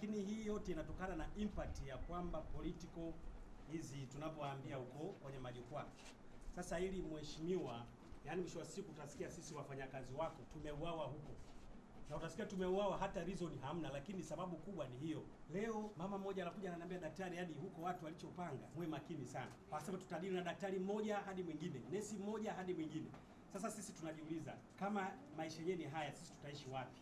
lakini hii yote inatokana na impact ya kwamba political hizi tunapoambia huko kwenye majukwaa. Sasa ili mheshimiwa, yani mwisho wa siku utasikia sisi wafanyakazi wako tumeuawa huko na utasikia tumeuawa, hata reason hamna, lakini sababu kubwa ni hiyo. Leo mama mmoja anakuja ananiambia, daktari, hadi huko watu walichopanga, muwe makini sana, wanasema tutadili na daktari mmoja hadi mwingine, nesi mmoja hadi mwingine. Sasa sisi tunajiuliza kama maisha yenyewe ni haya, sisi tutaishi wapi?